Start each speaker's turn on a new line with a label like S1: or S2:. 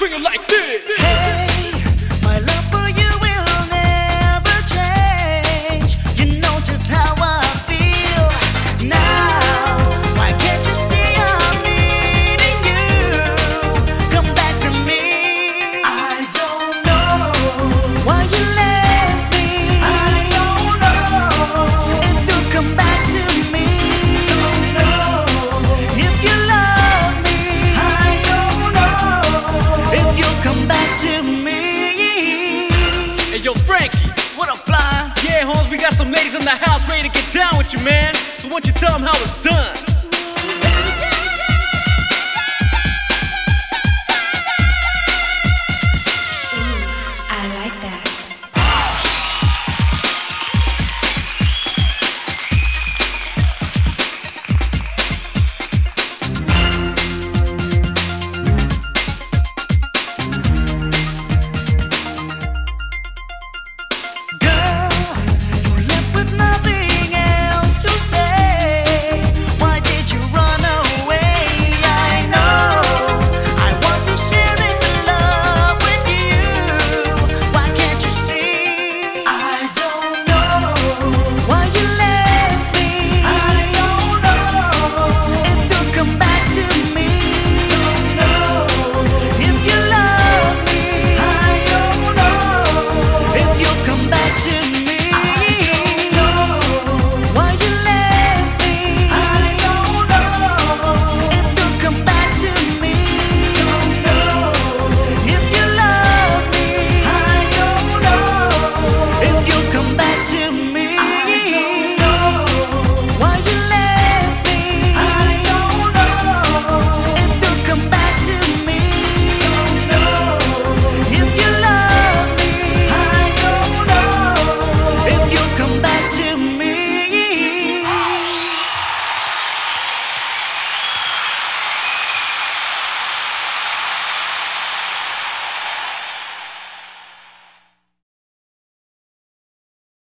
S1: swing it like this. some ladies in the house ready to get down with you, man. So won't you tell them how it's done?